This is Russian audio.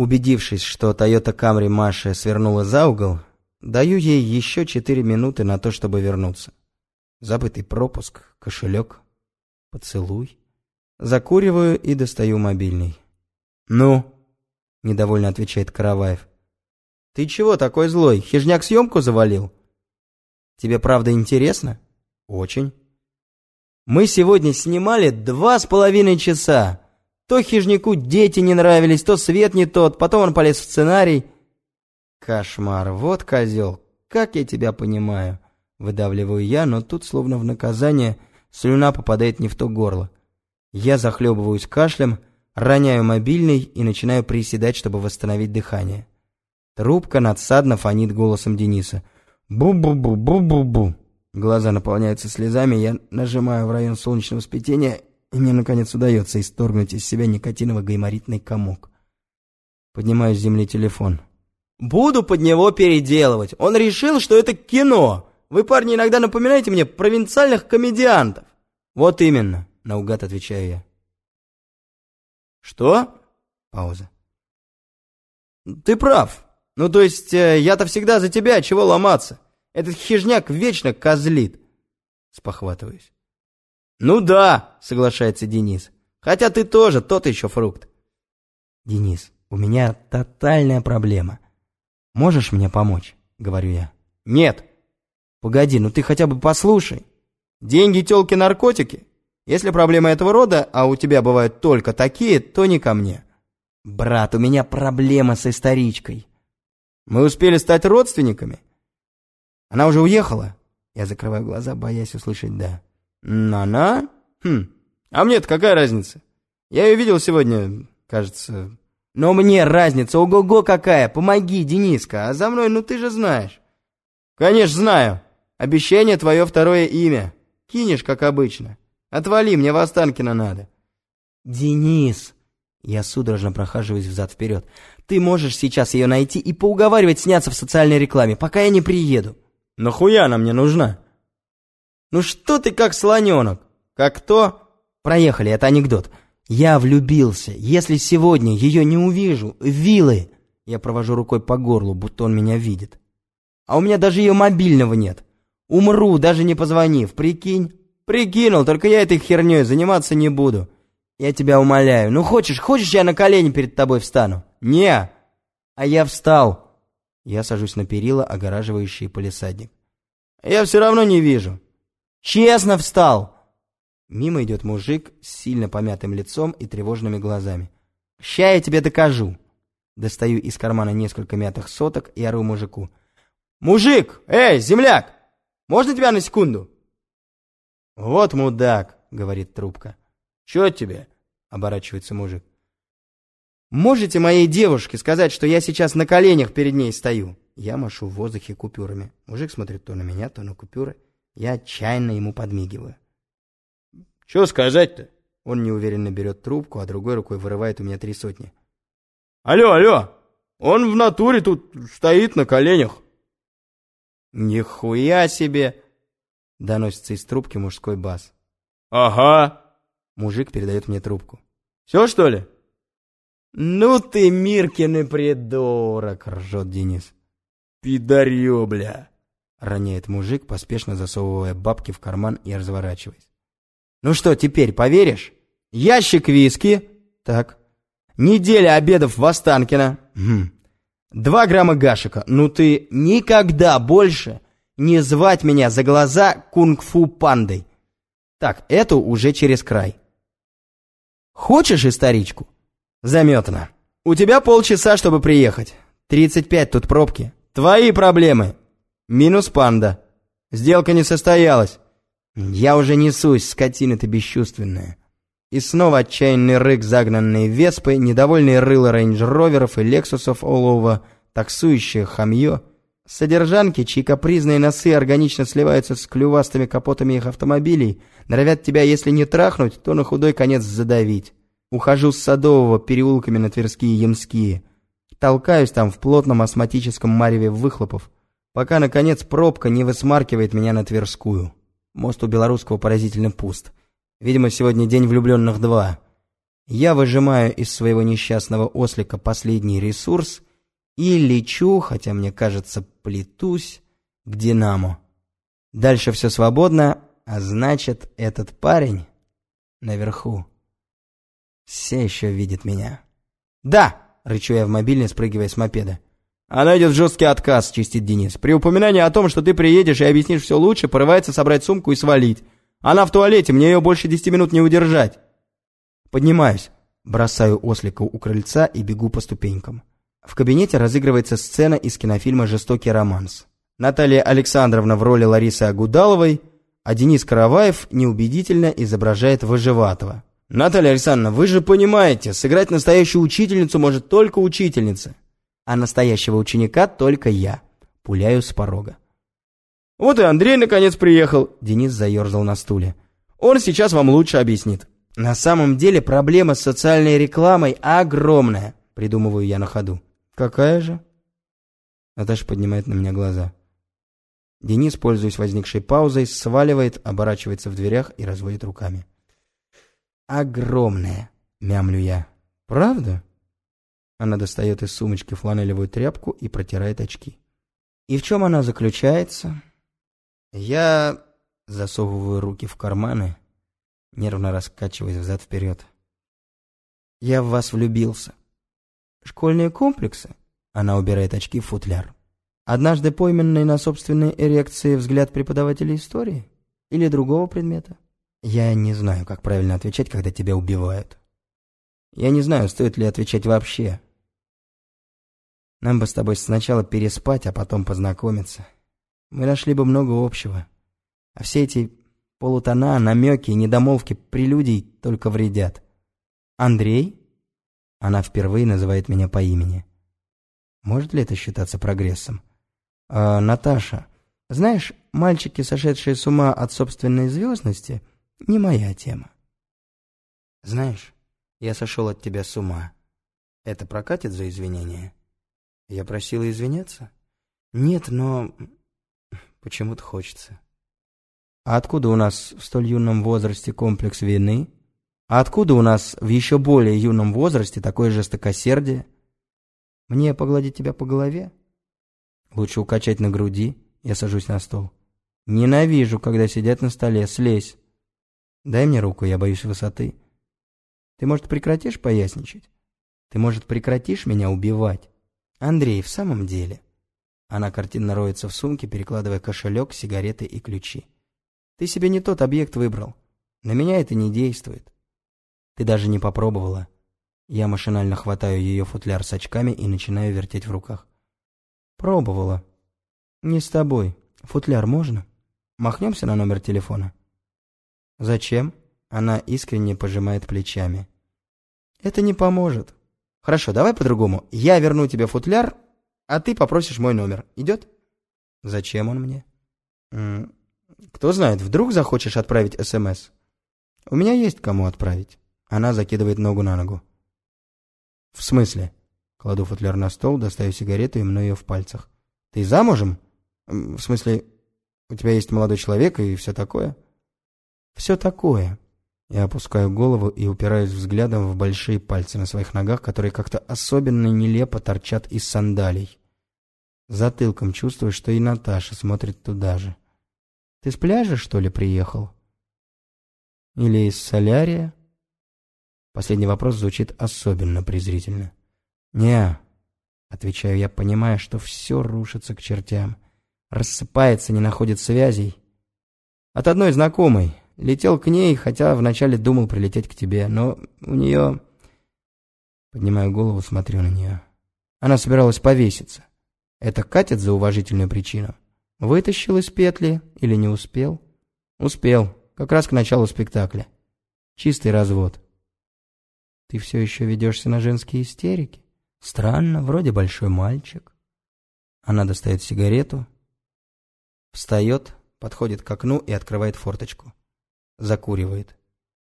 Убедившись, что Toyota Camry Маши свернула за угол, даю ей еще четыре минуты на то, чтобы вернуться. Забытый пропуск, кошелек, поцелуй. Закуриваю и достаю мобильный. «Ну?» — недовольно отвечает Караваев. «Ты чего такой злой? Хижняк съемку завалил?» «Тебе правда интересно?» «Очень». «Мы сегодня снимали два с половиной часа. То хижняку дети не нравились, то свет не тот, потом он полез в сценарий». «Кошмар, вот козел, как я тебя понимаю». Выдавливаю я, но тут, словно в наказание, слюна попадает не в то горло. Я захлебываюсь кашлем, роняю мобильный и начинаю приседать, чтобы восстановить дыхание. Трубка надсадно фонит голосом Дениса. «Бу-бу-бу-бу-бу-бу». Глаза наполняются слезами, я нажимаю в район солнечного сплетения, и мне, наконец, удается исторгнуть из себя никотиново-гайморитный комок. Поднимаю с земли телефон. «Буду под него переделывать. Он решил, что это кино. Вы, парни, иногда напоминаете мне провинциальных комедиантов». «Вот именно», — наугад отвечаю я. «Что?» Пауза. «Ты прав. Ну, то есть, э, я-то всегда за тебя, чего ломаться? Этот хижняк вечно козлит». Спохватываюсь. «Ну да», — соглашается Денис. «Хотя ты тоже тот еще фрукт». «Денис, у меня тотальная проблема. Можешь мне помочь?» — говорю я. «Нет». «Погоди, ну ты хотя бы послушай. Деньги, телки, наркотики? Если проблема этого рода, а у тебя бывают только такие, то не ко мне. Брат, у меня проблема с историчкой. Мы успели стать родственниками? Она уже уехала? Я закрываю глаза, боясь услышать «да». «Она? Хм, а мне-то какая разница? Я ее видел сегодня, кажется...» «Но мне разница, ого-го какая! Помоги, Дениска, а за мной, ну ты же знаешь!» «Конечно знаю! Обещание твое второе имя. Кинешь, как обычно. Отвали, мне в Останкино надо». «Денис!» Я судорожно прохаживаюсь взад-вперед. «Ты можешь сейчас ее найти и поуговаривать сняться в социальной рекламе, пока я не приеду». «Нахуя она мне нужна?» «Ну что ты как слоненок? Как кто?» «Проехали, это анекдот. Я влюбился. Если сегодня ее не увижу, вилы...» Я провожу рукой по горлу, будто он меня видит. «А у меня даже ее мобильного нет. Умру, даже не позвонив, прикинь?» «Прикинул, только я этой херней заниматься не буду. Я тебя умоляю. Ну хочешь, хочешь, я на колени перед тобой встану?» «Не!» «А я встал!» Я сажусь на перила, огораживающие полисадник. «Я все равно не вижу!» «Честно встал!» Мимо идет мужик с сильно помятым лицом и тревожными глазами. «Ща я тебе докажу!» Достаю из кармана несколько мятых соток и ору мужику. «Мужик! Эй, земляк! Можно тебя на секунду?» «Вот мудак!» — говорит трубка. «Чё тебе?» — оборачивается мужик. «Можете моей девушке сказать, что я сейчас на коленях перед ней стою?» Я машу в воздухе купюрами. Мужик смотрит то на меня, то на купюры. Я отчаянно ему подмигиваю. «Чё сказать-то?» Он неуверенно берет трубку, а другой рукой вырывает у меня три сотни. «Алло, алло! Он в натуре тут стоит на коленях!» «Нихуя себе!» Доносится из трубки мужской бас. «Ага!» Мужик передает мне трубку. «Все, что ли?» «Ну ты, Миркин и придурок!» — ржет Денис. «Пидарё, бля!» — роняет мужик, поспешно засовывая бабки в карман и разворачиваясь. «Ну что, теперь поверишь? Ящик виски. Так. Неделя обедов в Останкино. Хм. Два грамма гашика. Ну ты никогда больше не звать меня за глаза кунг-фу пандой. Так, это уже через край. Хочешь историчку? Заметано. У тебя полчаса, чтобы приехать. 35 тут пробки. Твои проблемы. Минус панда. Сделка не состоялась. Я уже несусь, скотина ты бесчувственная. И снова отчаянный рык загнанные веспы, недовольные рыло рейндж-роверов и лексусов олова, таксующее хамье — Содержанки, чьи капризные носы органично сливаются с клювастыми капотами их автомобилей, норовят тебя, если не трахнуть, то на худой конец задавить. Ухожу с Садового переулками на Тверские Ямские. Толкаюсь там в плотном астматическом мареве выхлопов, пока, наконец, пробка не высмаркивает меня на Тверскую. Мост у Белорусского поразительно пуст. Видимо, сегодня день влюбленных два. Я выжимаю из своего несчастного ослика последний ресурс и лечу, хотя мне кажется, плетусь, к Динамо. Дальше все свободно, а значит, этот парень наверху все еще видит меня. «Да!» — рычу я в мобильный, спрыгивая с мопеда. «Она идет в жесткий отказ», — чистит Денис. «При упоминании о том, что ты приедешь и объяснишь все лучше, порывается собрать сумку и свалить. Она в туалете, мне ее больше десяти минут не удержать». Поднимаюсь, бросаю ослика у крыльца и бегу по ступенькам. В кабинете разыгрывается сцена из кинофильма «Жестокий романс». Наталья Александровна в роли Ларисы Агудаловой, а Денис Караваев неубедительно изображает Выживатого. «Наталья Александровна, вы же понимаете, сыграть настоящую учительницу может только учительница, а настоящего ученика только я». Пуляю с порога. «Вот и Андрей наконец приехал», — Денис заерзал на стуле. «Он сейчас вам лучше объяснит». На самом деле проблема с социальной рекламой огромная, придумываю я на ходу. Какая же? Наташа поднимает на меня глаза. Денис, пользуясь возникшей паузой, сваливает, оборачивается в дверях и разводит руками. Огромная, мямлю я. Правда? Она достает из сумочки фланелевую тряпку и протирает очки. И в чем она заключается? Я засовываю руки в карманы нервно раскачиваясь взад-вперед. «Я в вас влюбился». «Школьные комплексы?» Она убирает очки в футляр. «Однажды пойманный на собственной эрекции взгляд преподавателя истории? Или другого предмета?» «Я не знаю, как правильно отвечать, когда тебя убивают. Я не знаю, стоит ли отвечать вообще. Нам бы с тобой сначала переспать, а потом познакомиться. Мы нашли бы много общего. А все эти Полутона, намеки, недомолвки, прелюдий только вредят. Андрей? Она впервые называет меня по имени. Может ли это считаться прогрессом? А, Наташа, знаешь, мальчики, сошедшие с ума от собственной звездности, не моя тема. Знаешь, я сошел от тебя с ума. Это прокатит за извинения? Я просила извиняться? Нет, но почему-то хочется. А откуда у нас в столь юном возрасте комплекс вины? А откуда у нас в еще более юном возрасте такое жестокосердие? Мне погладить тебя по голове? Лучше укачать на груди. Я сажусь на стол. Ненавижу, когда сидят на столе. Слезь. Дай мне руку, я боюсь высоты. Ты, может, прекратишь поясничать? Ты, может, прекратишь меня убивать? Андрей, в самом деле. Она картинно роется в сумке, перекладывая кошелек, сигареты и ключи. Ты себе не тот объект выбрал. На меня это не действует. Ты даже не попробовала. Я машинально хватаю ее футляр с очками и начинаю вертеть в руках. Пробовала. Не с тобой. Футляр можно? Махнемся на номер телефона? Зачем? Она искренне пожимает плечами. Это не поможет. Хорошо, давай по-другому. Я верну тебе футляр, а ты попросишь мой номер. Идет? Зачем он мне? Кто знает, вдруг захочешь отправить СМС? У меня есть кому отправить. Она закидывает ногу на ногу. В смысле? Кладу футляр на стол, достаю сигарету и мну ее в пальцах. Ты замужем? В смысле, у тебя есть молодой человек и все такое? Все такое. Я опускаю голову и упираюсь взглядом в большие пальцы на своих ногах, которые как-то особенно нелепо торчат из сандалий. Затылком чувствую, что и Наташа смотрит туда же. Ты с пляжа, что ли, приехал? Или из солярия? Последний вопрос звучит особенно презрительно. не отвечаю я, понимая, что все рушится к чертям. Рассыпается, не находит связей. От одной знакомой. Летел к ней, хотя вначале думал прилететь к тебе, но у нее... Поднимаю голову, смотрю на нее. Она собиралась повеситься. Это катит за уважительную причину? Вытащил из петли или не успел? Успел, как раз к началу спектакля. Чистый развод. Ты все еще ведешься на женские истерики? Странно, вроде большой мальчик. Она достает сигарету, встает, подходит к окну и открывает форточку. Закуривает.